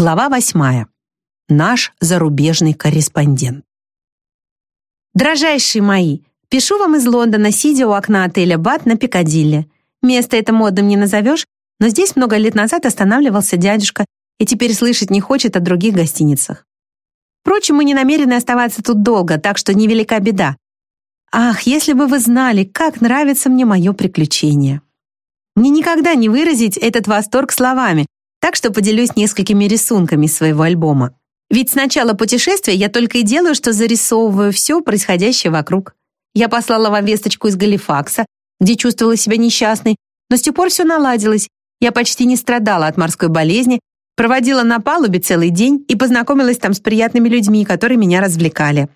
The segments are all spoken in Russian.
Глава восьмая. Наш зарубежный корреспондент. Дорожайшие мои, пишу вам из Лондона, сидя у окна отеля «Бат» на Пикадилли. Место это модным не назовешь, но здесь много лет назад останавливался дядюшка и теперь слышать не хочет о других гостиницах. Впрочем, мы не намерены оставаться тут долго, так что невелика беда. Ах, если бы вы знали, как нравится мне мое приключение. Мне никогда не выразить этот восторг словами, так что поделюсь несколькими рисунками своего альбома. Ведь с начала путешествия я только и делаю, что зарисовываю все происходящее вокруг. Я послала вам весточку из Галифакса, где чувствовала себя несчастной, но с тех пор все наладилось. Я почти не страдала от морской болезни, проводила на палубе целый день и познакомилась там с приятными людьми, которые меня развлекали.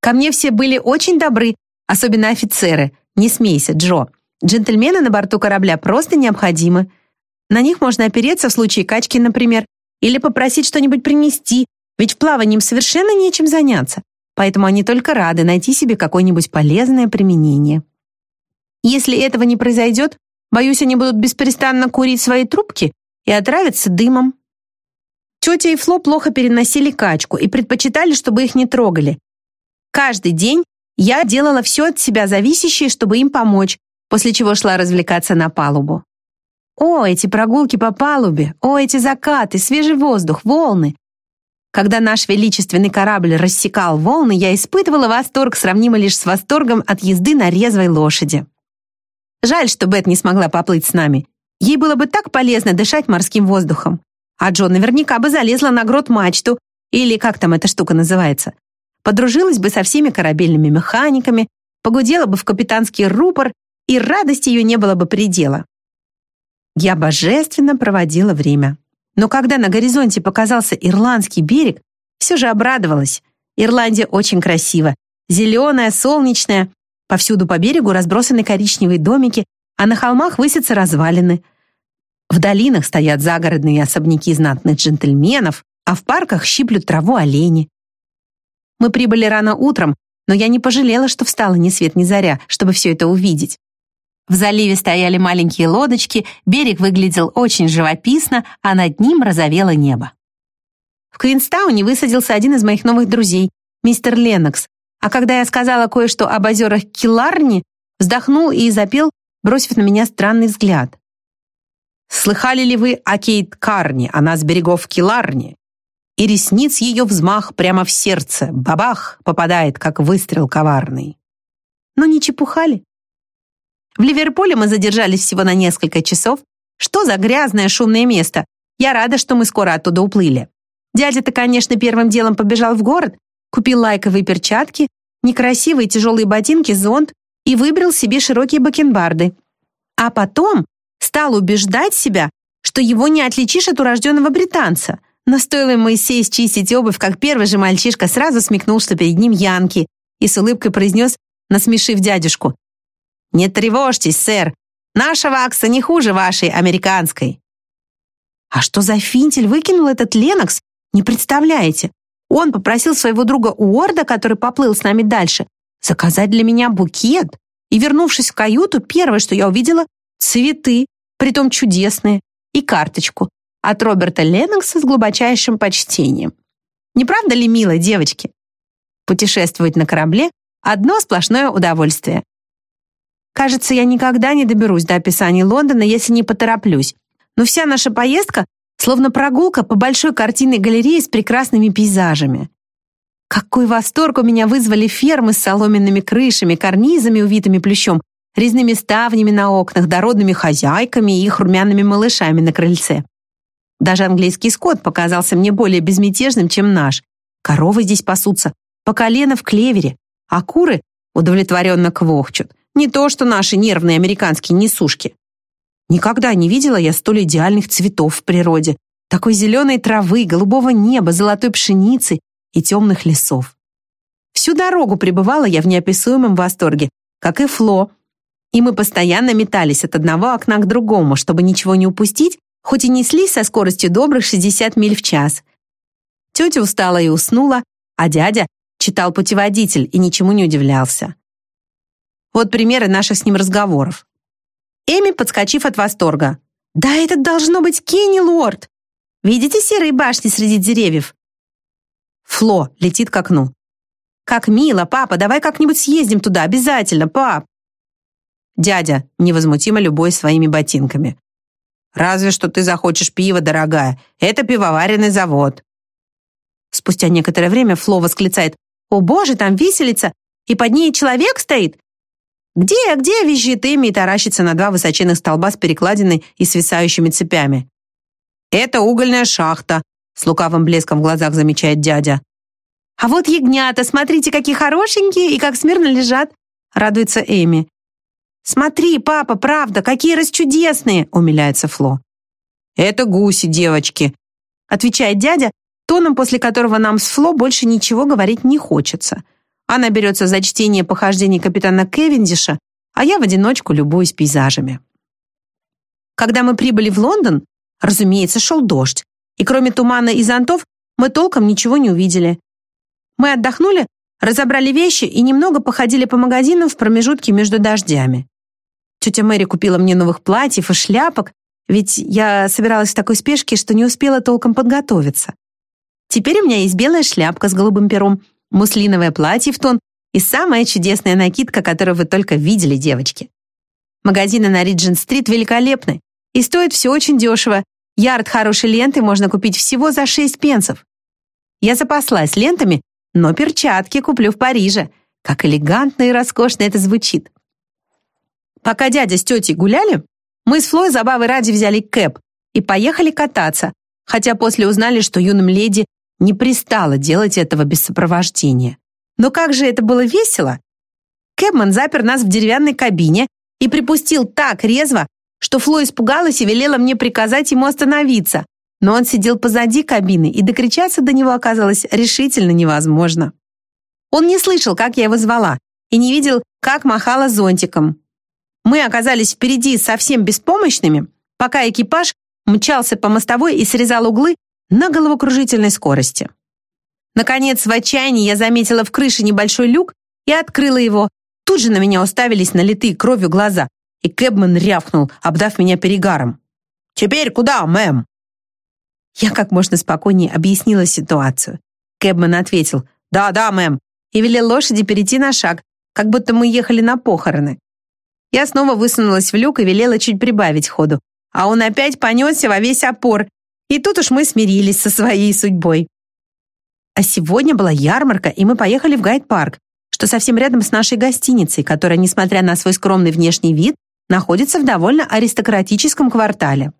Ко мне все были очень добры, особенно офицеры. Не смейся, Джо. Джентльмены на борту корабля просто необходимы. На них можно опереться в случае качки, например, или попросить что-нибудь принести, ведь в плавании им совершенно нечем заняться, поэтому они только рады найти себе какое-нибудь полезное применение. Если этого не произойдет, боюсь, они будут беспрестанно курить свои трубки и отравятся дымом. Тетя и Фло плохо переносили качку и предпочитали, чтобы их не трогали. Каждый день я делала все от себя зависящее, чтобы им помочь, после чего шла развлекаться на палубу. О, эти прогулки по палубе, о, эти закаты, свежий воздух, волны. Когда наш величественный корабль рассекал волны, я испытывала восторг, сравнимый лишь с восторгом от езды на резвой лошади. Жаль, что Бет не смогла поплыть с нами. Ей было бы так полезно дышать морским воздухом. А Джон наверняка бы залезла на грот-мачту, или как там эта штука называется. Подружилась бы со всеми корабельными механиками, погудела бы в капитанский рупор, и радости ее не было бы предела. Я божественно проводила время. Но когда на горизонте показался ирландский берег, все же обрадовалась. Ирландия очень красива. Зеленая, солнечная. Повсюду по берегу разбросаны коричневые домики, а на холмах высятся развалины. В долинах стоят загородные особняки знатных джентльменов, а в парках щиплют траву олени. Мы прибыли рано утром, но я не пожалела, что встала ни свет ни заря, чтобы все это увидеть. В заливе стояли маленькие лодочки, берег выглядел очень живописно, а над ним розовело небо. В Квинстауне высадился один из моих новых друзей, мистер Леннокс, а когда я сказала кое-что об озерах Киларни, вздохнул и запел, бросив на меня странный взгляд. «Слыхали ли вы о Кейт Карни, она с берегов Киларни?» И ресниц ее взмах прямо в сердце, бабах, попадает, как выстрел коварный. Но не чепухали. В Ливерпуле мы задержались всего на несколько часов. Что за грязное шумное место? Я рада, что мы скоро оттуда уплыли. Дядя-то, конечно, первым делом побежал в город, купил лайковые перчатки, некрасивые тяжелые ботинки, зонт и выбрал себе широкие бакенбарды. А потом стал убеждать себя, что его не отличишь от урожденного британца. Но стоило Моисею счистить обувь, как первый же мальчишка сразу смекнул, что перед ним Янки, и с улыбкой произнес, насмешив дядюшку, «Не тревожьтесь, сэр. Наша вакса не хуже вашей американской». А что за финтель выкинул этот Ленокс, не представляете? Он попросил своего друга Уорда, который поплыл с нами дальше, заказать для меня букет. И, вернувшись в каюту, первое, что я увидела — цветы, притом чудесные, и карточку от Роберта Ленокса с глубочайшим почтением. Не правда ли мило, девочки? Путешествовать на корабле — одно сплошное удовольствие. Кажется, я никогда не доберусь до описания Лондона, если не потороплюсь. Но вся наша поездка словно прогулка по большой картинной галерее с прекрасными пейзажами. Какой восторг у меня вызвали фермы с соломенными крышами, карнизами, увитыми плющом, резными ставнями на окнах, дородными хозяйками и их румяными малышами на крыльце. Даже английский скот показался мне более безмятежным, чем наш. Коровы здесь пасутся, по колено в клевере, а куры удовлетворенно квохчут. Не то, что наши нервные американские несушки. Никогда не видела я столь идеальных цветов в природе, такой зеленой травы, голубого неба, золотой пшеницы и темных лесов. Всю дорогу пребывала я в неописуемом восторге, как и Фло, и мы постоянно метались от одного окна к другому, чтобы ничего не упустить, хоть и неслись со скоростью добрых 60 миль в час. Тетя устала и уснула, а дядя читал путеводитель и ничему не удивлялся. Вот примеры наших с ним разговоров. Эми, подскочив от восторга. «Да это должно быть Кенни Лорд!» Видите серые башни среди деревьев?» Фло летит к окну. «Как мило, папа, давай как-нибудь съездим туда, обязательно, пап!» Дядя, невозмутимо любой своими ботинками. «Разве что ты захочешь пива, дорогая. Это пивоваренный завод». Спустя некоторое время Фло восклицает «О боже, там виселица, и под ней человек стоит!» «Где, где?» — визжит Эми и таращится на два высоченных столба с перекладиной и свисающими цепями. «Это угольная шахта», — с лукавым блеском в глазах замечает дядя. «А вот ягнята, смотрите, какие хорошенькие и как смирно лежат!» — радуется Эми. «Смотри, папа, правда, какие расчудесные!» — умиляется Фло. «Это гуси, девочки», — отвечает дядя, тоном, после которого нам с Фло больше ничего говорить не хочется. Она берется за чтение похождений капитана Кевиндиша, а я в одиночку любуюсь пейзажами. Когда мы прибыли в Лондон, разумеется, шел дождь, и кроме тумана и зонтов мы толком ничего не увидели. Мы отдохнули, разобрали вещи и немного походили по магазинам в промежутке между дождями. Тетя Мэри купила мне новых платьев и шляпок, ведь я собиралась в такой спешке, что не успела толком подготовиться. Теперь у меня есть белая шляпка с голубым пером, муслиновое платье в тон и самая чудесная накидка, которую вы только видели, девочки. Магазины на Риджин-стрит великолепны и стоят все очень дешево. Ярд хорошей ленты можно купить всего за 6 пенсов. Я запаслась лентами, но перчатки куплю в Париже. Как элегантно и роскошно это звучит. Пока дядя с тетей гуляли, мы с Флой забавы ради взяли кэп и поехали кататься, хотя после узнали, что юным леди не пристало делать этого без сопровождения. Но как же это было весело! Кэбман запер нас в деревянной кабине и припустил так резво, что Фло испугалась и велела мне приказать ему остановиться. Но он сидел позади кабины, и докричаться до него оказалось решительно невозможно. Он не слышал, как я его звала, и не видел, как махала зонтиком. Мы оказались впереди совсем беспомощными, пока экипаж мчался по мостовой и срезал углы на головокружительной скорости. Наконец, в отчаянии я заметила в крыше небольшой люк и открыла его. Тут же на меня уставились налитые кровью глаза, и Кэбман рявкнул, обдав меня перегаром. «Теперь куда, мэм?» Я как можно спокойнее объяснила ситуацию. Кэбман ответил «Да-да, мэм», и велел лошади перейти на шаг, как будто мы ехали на похороны. Я снова высунулась в люк и велела чуть прибавить ходу. А он опять понесся во весь опор. И тут уж мы смирились со своей судьбой. А сегодня была ярмарка, и мы поехали в Гайд-парк, что совсем рядом с нашей гостиницей, которая, несмотря на свой скромный внешний вид, находится в довольно аристократическом квартале.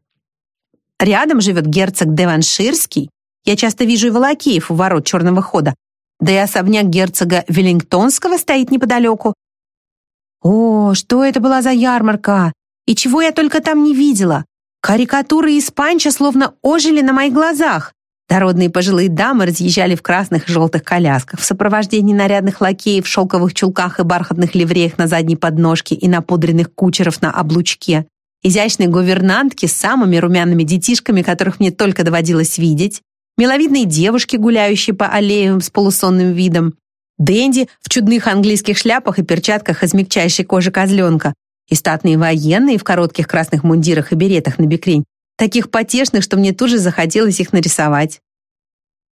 Рядом живет герцог Деванширский. Я часто вижу и волокеев у ворот черного хода. Да и особняк герцога Веллингтонского стоит неподалеку, о, что это была за ярмарка? И чего я только там не видела? Карикатуры из панча словно ожили на моих глазах. Дородные пожилые дамы разъезжали в красных и желтых колясках в сопровождении нарядных лакеев в шелковых чулках и бархатных ливреях на задней подножке и напудренных кучеров на облучке. Изящные гувернантки с самыми румяными детишками, которых мне только доводилось видеть. Миловидные девушки, гуляющие по аллеям с полусонным видом. Дэнди в чудных английских шляпах и перчатках из мягчайшей кожи козленка, и статные военные в коротких красных мундирах и беретах на бекрень, таких потешных, что мне тут же захотелось их нарисовать.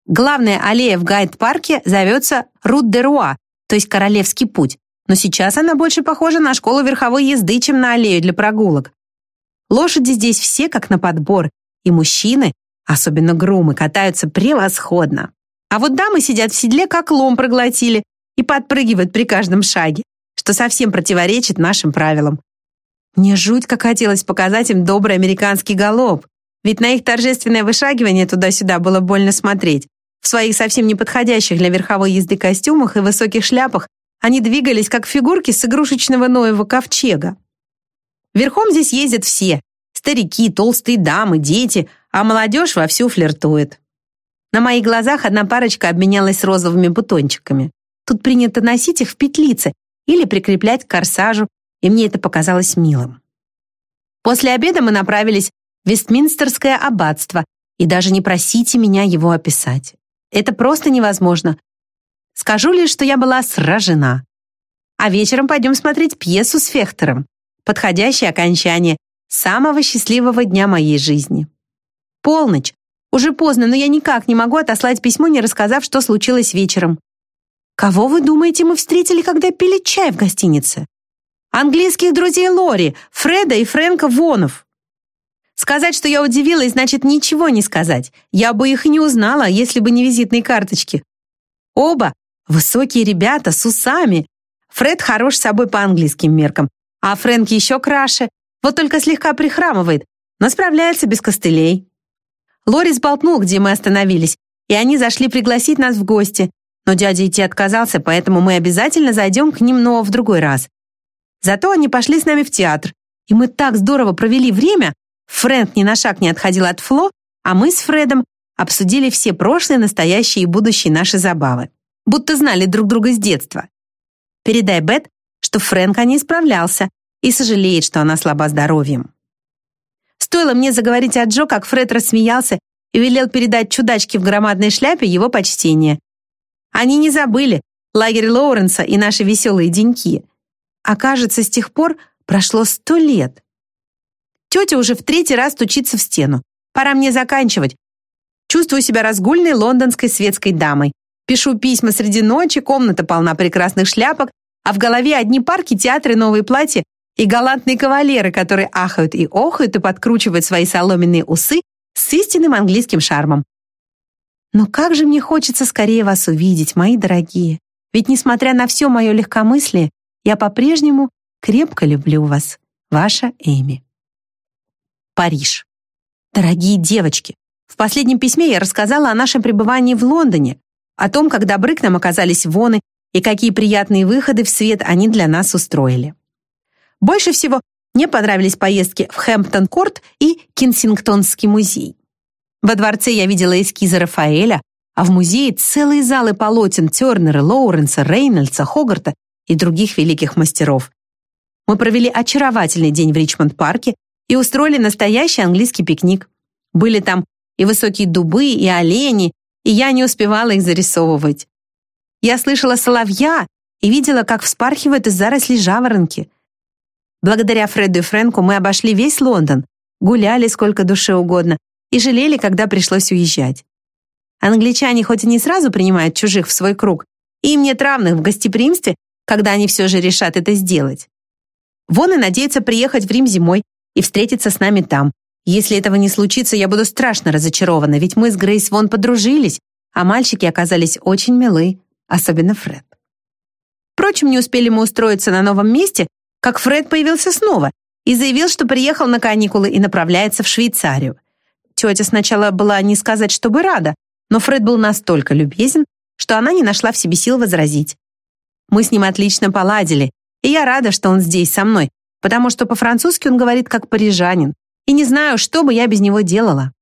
Главная аллея в Гайд-парке зовется Рут-де-Руа, то есть Королевский путь, но сейчас она больше похожа на школу верховой езды, чем на аллею для прогулок. Лошади здесь все как на подбор, и мужчины, особенно грумы, катаются превосходно. А вот дамы сидят в седле, как лом проглотили, и подпрыгивают при каждом шаге, что совсем противоречит нашим правилам. Мне жуть как хотелось показать им добрый американский галоп, ведь на их торжественное вышагивание туда-сюда было больно смотреть. В своих совсем неподходящих для верховой езды костюмах и высоких шляпах они двигались, как фигурки с игрушечного Ноева ковчега. Верхом здесь ездят все – старики, толстые дамы, дети, а молодежь вовсю флиртует. На моих глазах одна парочка обменялась розовыми бутончиками. Тут принято носить их в петлице или прикреплять к корсажу, и мне это показалось милым. После обеда мы направились в Вестминстерское аббатство, и даже не просите меня его описать. Это просто невозможно. Скажу лишь, что я была сражена. А вечером пойдем смотреть пьесу с Фехтером. Подходящее окончание самого счастливого дня моей жизни. Полночь, Уже поздно, но я никак не могу отослать письмо, не рассказав, что случилось вечером. Кого вы думаете, мы встретили, когда пили чай в гостинице? Английских друзей Лори, Фреда и Фрэнка Вонов. Сказать, что я удивилась, значит ничего не сказать. Я бы их не узнала, если бы не визитные карточки. Оба высокие ребята с усами. Фред хорош собой по английским меркам, а Фрэнк еще краше, вот только слегка прихрамывает, но справляется без костылей. Лори сболтнул, где мы остановились, и они зашли пригласить нас в гости, но дядя идти отказался, поэтому мы обязательно зайдем к ним, но в другой раз. Зато они пошли с нами в театр, и мы так здорово провели время. Фрэнк ни на шаг не отходил от Фло, а мы с Фредом обсудили все прошлые, настоящие и будущие наши забавы. Будто знали друг друга с детства. Передай Бет, что Фрэнк не справлялся и сожалеет, что она слаба здоровьем. Стоило мне заговорить о Джо, как Фред рассмеялся и велел передать чудачке в громадной шляпе его почтение. Они не забыли лагерь Лоуренса и наши веселые деньки. А кажется, с тех пор прошло сто лет. Тетя уже в третий раз стучится в стену. Пора мне заканчивать. Чувствую себя разгульной лондонской светской дамой. Пишу письма среди ночи, комната полна прекрасных шляпок, а в голове одни парки, театры, новые платья и галантные кавалеры, которые ахают и охают и подкручивают свои соломенные усы с истинным английским шармом. Но как же мне хочется скорее вас увидеть, мои дорогие. Ведь, несмотря на все мое легкомыслие, я по-прежнему крепко люблю вас. Ваша Эми. Париж. Дорогие девочки, в последнем письме я рассказала о нашем пребывании в Лондоне, о том, как добры к нам оказались воны и какие приятные выходы в свет они для нас устроили. Больше всего мне понравились поездки в Хэмптон-Корт и Кенсингтонский музей. Во дворце я видела эскизы Рафаэля, а в музее целые залы полотен Тернера, Лоуренса, Рейнольдса, Хогарта и других великих мастеров. Мы провели очаровательный день в Ричмонд-парке и устроили настоящий английский пикник. Были там и высокие дубы, и олени, и я не успевала их зарисовывать. Я слышала соловья и видела, как вспархивают из зарослей жаворонки. Благодаря Фреду и Фрэнку мы обошли весь Лондон, гуляли сколько душе угодно, и жалели, когда пришлось уезжать. Англичане хоть и не сразу принимают чужих в свой круг, им нет равных в гостеприимстве, когда они все же решат это сделать. Вон и надеются приехать в Рим зимой и встретиться с нами там. Если этого не случится, я буду страшно разочарована, ведь мы с Грейс Вон подружились, а мальчики оказались очень милы, особенно Фред. Впрочем, не успели мы устроиться на новом месте, как Фред появился снова и заявил, что приехал на каникулы и направляется в Швейцарию. Тетя сначала была не сказать, чтобы рада, но Фред был настолько любезен, что она не нашла в себе сил возразить. Мы с ним отлично поладили, и я рада, что он здесь со мной, потому что по-французски он говорит как парижанин, и не знаю, что бы я без него делала.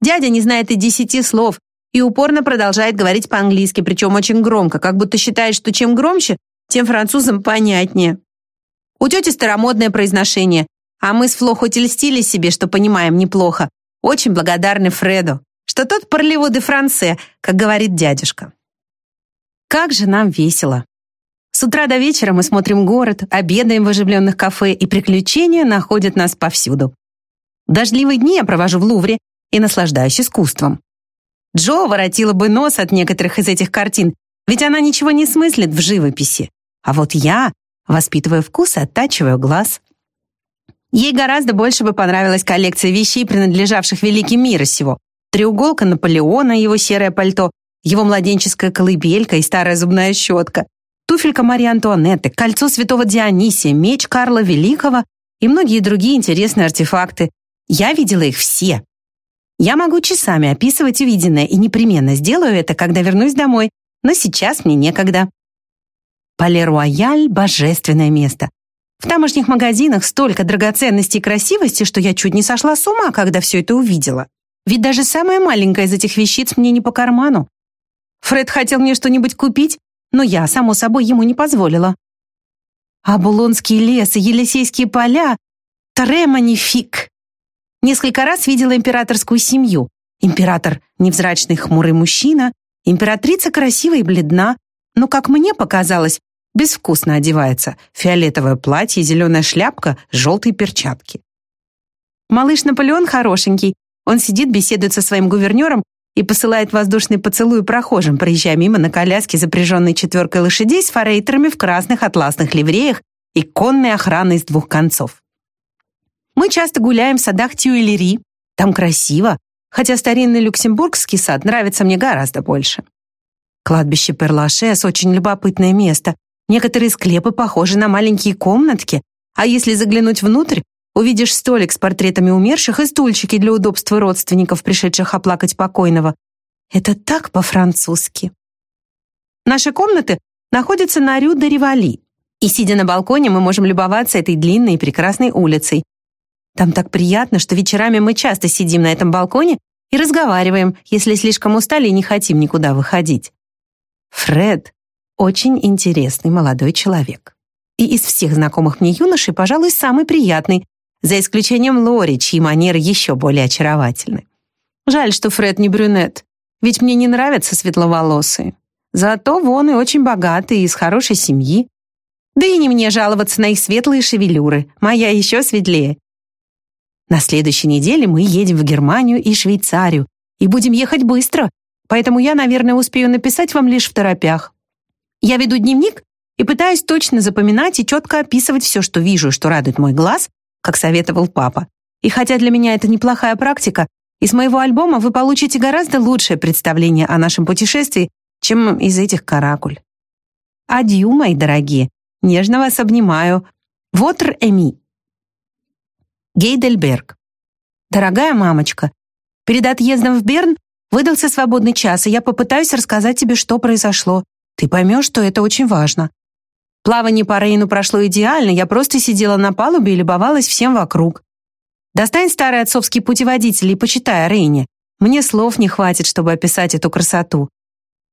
Дядя не знает и десяти слов и упорно продолжает говорить по-английски, причем очень громко, как будто считает, что чем громче, тем французам понятнее. У тети старомодное произношение, а мы с Фло хоть льстили себе, что понимаем неплохо, очень благодарны Фреду, что тот парливо де франце, как говорит дядюшка. Как же нам весело. С утра до вечера мы смотрим город, обедаем в оживленных кафе, и приключения находят нас повсюду. Дождливые дни я провожу в Лувре и наслаждаюсь искусством. Джо воротила бы нос от некоторых из этих картин, ведь она ничего не смыслит в живописи. А вот я, воспитывая вкус, оттачиваю глаз. Ей гораздо больше бы понравилась коллекция вещей, принадлежавших великим мира сего. Треуголка Наполеона, его серое пальто, его младенческая колыбелька и старая зубная щетка, туфелька Марии Антуанетты, кольцо святого Дионисия, меч Карла Великого и многие другие интересные артефакты. Я видела их все. Я могу часами описывать увиденное и непременно сделаю это, когда вернусь домой, но сейчас мне некогда. Пале-Рояль — божественное место. В тамошних магазинах столько драгоценностей и красивости, что я чуть не сошла с ума, когда все это увидела. Ведь даже самая маленькая из этих вещиц мне не по карману. Фред хотел мне что-нибудь купить, но я, само собой, ему не позволила. А Булонский лес и Елисейские поля — треманифик. Несколько раз видела императорскую семью. Император — невзрачный хмурый мужчина, императрица красивая и бледна, но, как мне показалось, безвкусно одевается. Фиолетовое платье, зеленая шляпка, желтые перчатки. Малыш Наполеон хорошенький, Он сидит, беседует со своим гувернером и посылает воздушный поцелуй прохожим, проезжая мимо на коляске, запряженной четверкой лошадей с форейтерами в красных атласных ливреях и конной охраной с двух концов. Мы часто гуляем в садах Тюэлери. Там красиво, хотя старинный люксембургский сад нравится мне гораздо больше. Кладбище Перлашес — очень любопытное место. Некоторые склепы похожи на маленькие комнатки, а если заглянуть внутрь, увидишь столик с портретами умерших и стульчики для удобства родственников, пришедших оплакать покойного. Это так по-французски. Наши комнаты находятся на Рю де Ривали, и, сидя на балконе, мы можем любоваться этой длинной и прекрасной улицей. Там так приятно, что вечерами мы часто сидим на этом балконе и разговариваем, если слишком устали и не хотим никуда выходить. Фред — очень интересный молодой человек. И из всех знакомых мне юношей, пожалуй, самый приятный, за исключением Лори, чьи манеры еще более очаровательны. Жаль, что Фред не брюнет, ведь мне не нравятся светловолосые. Зато вон и очень богатые, из хорошей семьи. Да и не мне жаловаться на их светлые шевелюры, моя еще светлее. На следующей неделе мы едем в Германию и Швейцарию и будем ехать быстро, поэтому я, наверное, успею написать вам лишь в торопях. Я веду дневник и пытаюсь точно запоминать и четко описывать все, что вижу что радует мой глаз, как советовал папа. И хотя для меня это неплохая практика, из моего альбома вы получите гораздо лучшее представление о нашем путешествии, чем из этих каракуль. Адью, мои дорогие. Нежно вас обнимаю. Вотр Эми. Гейдельберг. Дорогая мамочка, перед отъездом в Берн выдался свободный час, и я попытаюсь рассказать тебе, что произошло. Ты поймешь, что это очень важно. Плавание по Рейну прошло идеально, я просто сидела на палубе и любовалась всем вокруг. Достань старый отцовский путеводитель и почитай о Рейне. Мне слов не хватит, чтобы описать эту красоту.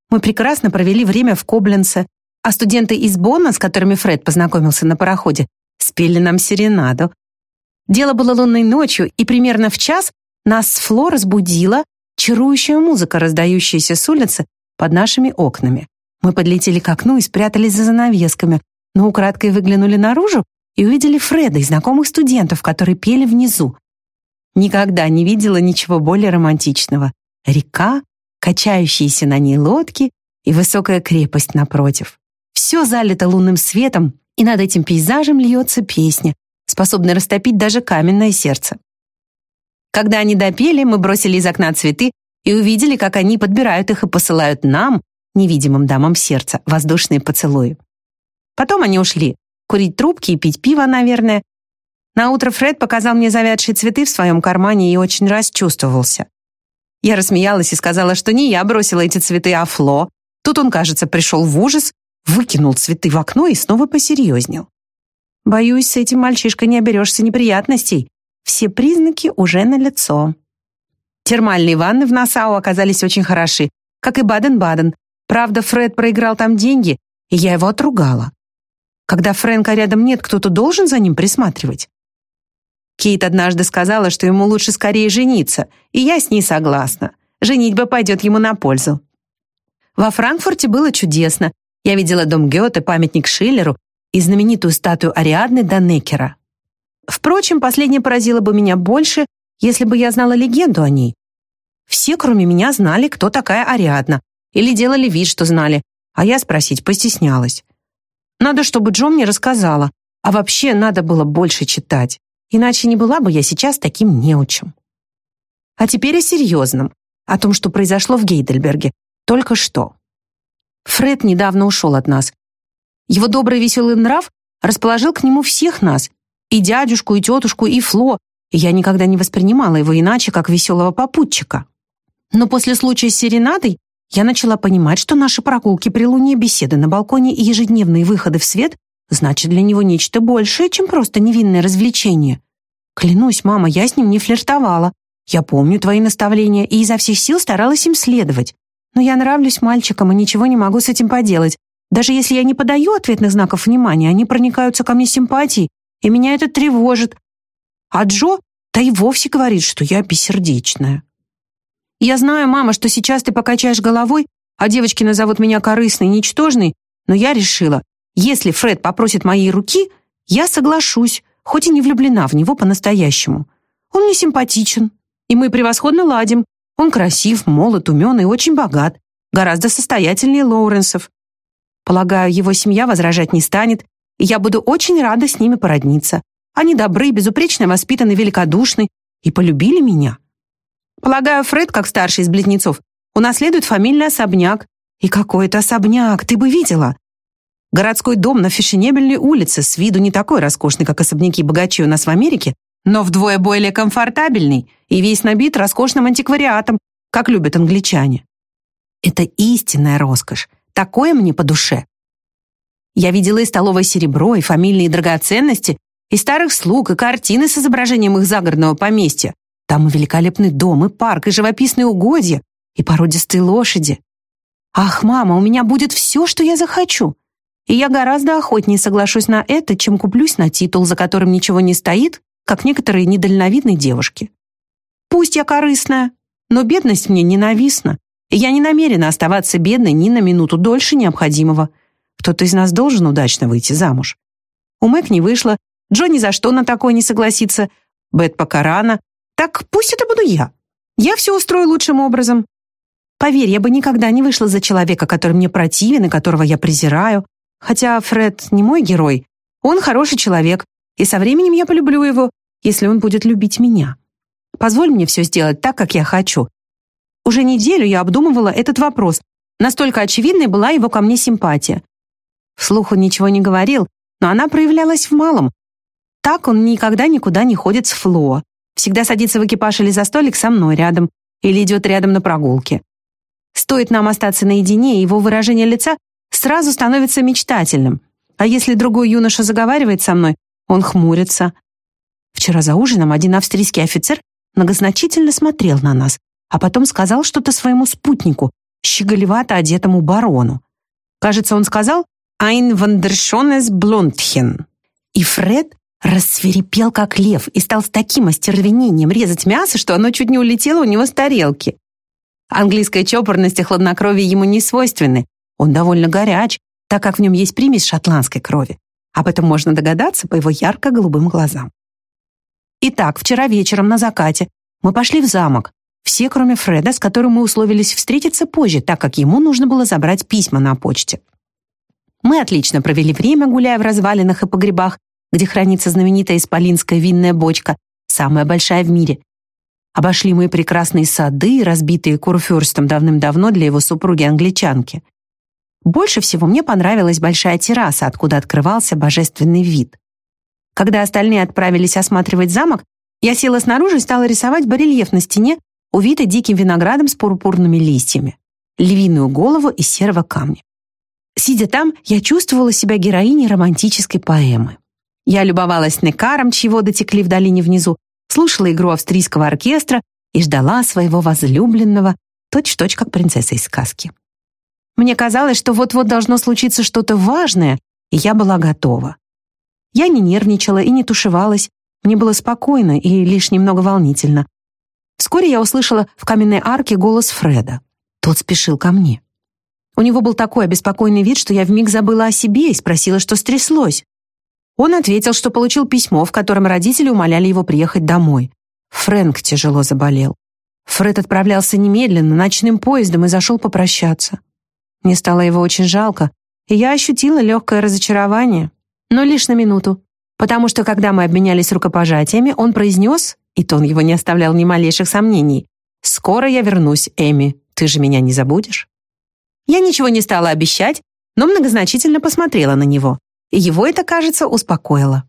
Мы прекрасно провели время в Кобленце, а студенты из Бонна, с которыми Фред познакомился на пароходе, спели нам серенаду. Дело было лунной ночью, и примерно в час нас с Фло разбудила чарующая музыка, раздающаяся с улицы под нашими окнами. Мы подлетели к окну и спрятались за занавесками, но украдкой выглянули наружу и увидели Фреда и знакомых студентов, которые пели внизу. Никогда не видела ничего более романтичного. Река, качающиеся на ней лодки и высокая крепость напротив. Все залито лунным светом, и над этим пейзажем льется песня, способная растопить даже каменное сердце. Когда они допели, мы бросили из окна цветы и увидели, как они подбирают их и посылают нам, невидимым дамам сердца, воздушные поцелуи. Потом они ушли курить трубки и пить пиво, наверное. На утро Фред показал мне завядшие цветы в своем кармане и очень расчувствовался. Я рассмеялась и сказала, что не я бросила эти цветы, а Фло. Тут он, кажется, пришел в ужас, выкинул цветы в окно и снова посерьезнел. Боюсь, с этим мальчишкой не оберешься неприятностей. Все признаки уже налицо. Термальные ванны в Нассау оказались очень хороши, как и Баден-Баден, Правда, Фред проиграл там деньги, и я его отругала. Когда Фрэнка рядом нет, кто-то должен за ним присматривать. Кейт однажды сказала, что ему лучше скорее жениться, и я с ней согласна. Женитьба пойдет ему на пользу. Во Франкфурте было чудесно. Я видела дом Гёте, памятник Шиллеру и знаменитую статую Ариадны Данекера. Впрочем, последнее поразило бы меня больше, если бы я знала легенду о ней. Все, кроме меня, знали, кто такая Ариадна, или делали вид, что знали, а я спросить постеснялась. Надо, чтобы Джо мне рассказала, а вообще надо было больше читать, иначе не была бы я сейчас таким неучем. А теперь о серьезном, о том, что произошло в Гейдельберге, только что. Фред недавно ушел от нас. Его добрый веселый нрав расположил к нему всех нас, и дядюшку, и тетушку, и Фло, и я никогда не воспринимала его иначе, как веселого попутчика. Но после случая с серенадой я начала понимать, что наши прогулки при луне, беседы на балконе и ежедневные выходы в свет значат для него нечто большее, чем просто невинное развлечение. Клянусь, мама, я с ним не флиртовала. Я помню твои наставления и изо всех сил старалась им следовать. Но я нравлюсь мальчикам и ничего не могу с этим поделать. Даже если я не подаю ответных знаков внимания, они проникаются ко мне симпатией, и меня это тревожит. А Джо, да и вовсе говорит, что я бессердечная. Я знаю, мама, что сейчас ты покачаешь головой, а девочки назовут меня корыстной, ничтожной, но я решила, если Фред попросит моей руки, я соглашусь, хоть и не влюблена в него по-настоящему. Он мне симпатичен, И мы превосходно ладим. Он красив, молод, умен и очень богат. Гораздо состоятельнее Лоуренсов. Полагаю, его семья возражать не станет, и я буду очень рада с ними породниться. Они добры, безупречно воспитаны, великодушны и полюбили меня. Полагаю, Фред, как старший из близнецов, унаследует фамильный особняк. И какой это особняк, ты бы видела. Городской дом на фешенебельной улице, с виду не такой роскошный, как особняки богачей у нас в Америке, но вдвое более комфортабельный и весь набит роскошным антиквариатом, как любят англичане. Это истинная роскошь. Такое мне по душе. Я видела и столовое серебро, и фамильные драгоценности, и старых слуг, и картины с изображением их загородного поместья. Там и великолепный дом, и парк, и живописные угодья, и породистые лошади. Ах, мама, у меня будет все, что я захочу. И я гораздо охотнее соглашусь на это, чем куплюсь на титул, за которым ничего не стоит, как некоторые недальновидные девушки. Пусть я корыстная, но бедность мне ненавистна, и я не намерена оставаться бедной ни на минуту дольше необходимого. Кто-то из нас должен удачно выйти замуж. У Мэг не вышло, Джо ни за что на такое не согласится, Бет пока рано. Так пусть это буду я. Я все устрою лучшим образом. Поверь, я бы никогда не вышла за человека, который мне противен и которого я презираю. Хотя Фред не мой герой. Он хороший человек, и со временем я полюблю его, если он будет любить меня. Позволь мне все сделать так, как я хочу. Уже неделю я обдумывала этот вопрос. Настолько очевидной была его ко мне симпатия. Вслух он ничего не говорил, но она проявлялась в малом. Так он никогда никуда не ходит с Фло. Всегда садится в экипаж или за столик со мной рядом, или идет рядом на прогулке. Стоит нам остаться наедине, его выражение лица сразу становится мечтательным. А если другой юноша заговаривает со мной, он хмурится. Вчера за ужином один австрийский офицер многозначительно смотрел на нас, а потом сказал что-то своему спутнику, щеголевато одетому барону. Кажется, он сказал «Ein wunderschönes Blondchen». И Фред рассверепел, как лев, и стал с таким остервенением резать мясо, что оно чуть не улетело у него с тарелки. Английская чопорность и хладнокровие ему не свойственны. Он довольно горяч, так как в нем есть примесь шотландской крови. Об этом можно догадаться по его ярко-голубым глазам. Итак, вчера вечером на закате мы пошли в замок, все, кроме Фреда, с которым мы условились встретиться позже, так как ему нужно было забрать письма на почте. Мы отлично провели время, гуляя в развалинах и погребах, где хранится знаменитая исполинская винная бочка, самая большая в мире. Обошли мы прекрасные сады, разбитые Курфюрстом давным-давно для его супруги-англичанки. Больше всего мне понравилась большая терраса, откуда открывался божественный вид. Когда остальные отправились осматривать замок, я села снаружи и стала рисовать барельеф на стене, увитый диким виноградом с пурпурными листьями, львиную голову из серого камня. Сидя там, я чувствовала себя героиней романтической поэмы. Я любовалась Некаром, чьи воды текли в долине внизу, слушала игру австрийского оркестра и ждала своего возлюбленного, точь-в-точь, как принцесса из сказки. Мне казалось, что вот-вот должно случиться что-то важное, и я была готова. Я не нервничала и не тушевалась, мне было спокойно и лишь немного волнительно. Вскоре я услышала в каменной арке голос Фреда. Тот спешил ко мне. У него был такой обеспокоенный вид, что я вмиг забыла о себе и спросила, что стряслось. Он ответил, что получил письмо, в котором родители умоляли его приехать домой. Фрэнк тяжело заболел. Фред отправлялся немедленно ночным поездом и зашел попрощаться. Мне стало его очень жалко, и я ощутила легкое разочарование, но лишь на минуту, потому что когда мы обменялись рукопожатиями, он произнес, и тон его не оставлял ни малейших сомнений, «Скоро я вернусь, Эми, ты же меня не забудешь?» Я ничего не стала обещать, но многозначительно посмотрела на него, его это, кажется, успокоило.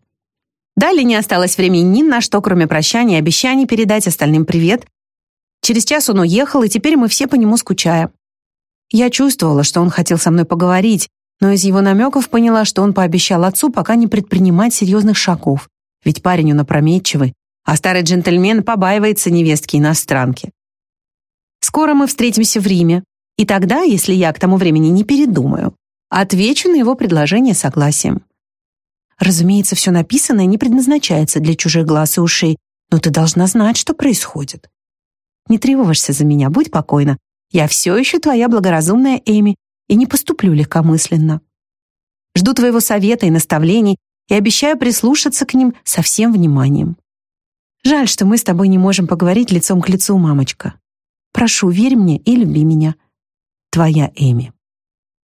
Далее не осталось времени ни на что, кроме прощания и обещаний передать остальным привет. Через час он уехал, и теперь мы все по нему скучаем. Я чувствовала, что он хотел со мной поговорить, но из его намеков поняла, что он пообещал отцу пока не предпринимать серьезных шагов, ведь парень он опрометчивый, а старый джентльмен побаивается невестки иностранки. Скоро мы встретимся в Риме, и тогда, если я к тому времени не передумаю, отвечу на его предложение согласием. Разумеется, все написанное не предназначается для чужих глаз и ушей, но ты должна знать, что происходит. Не тревожься за меня, будь покойна, я все еще твоя благоразумная Эми и не поступлю легкомысленно. Жду твоего совета и наставлений и обещаю прислушаться к ним со всем вниманием. Жаль, что мы с тобой не можем поговорить лицом к лицу, мамочка. Прошу, верь мне и люби меня. Твоя Эми.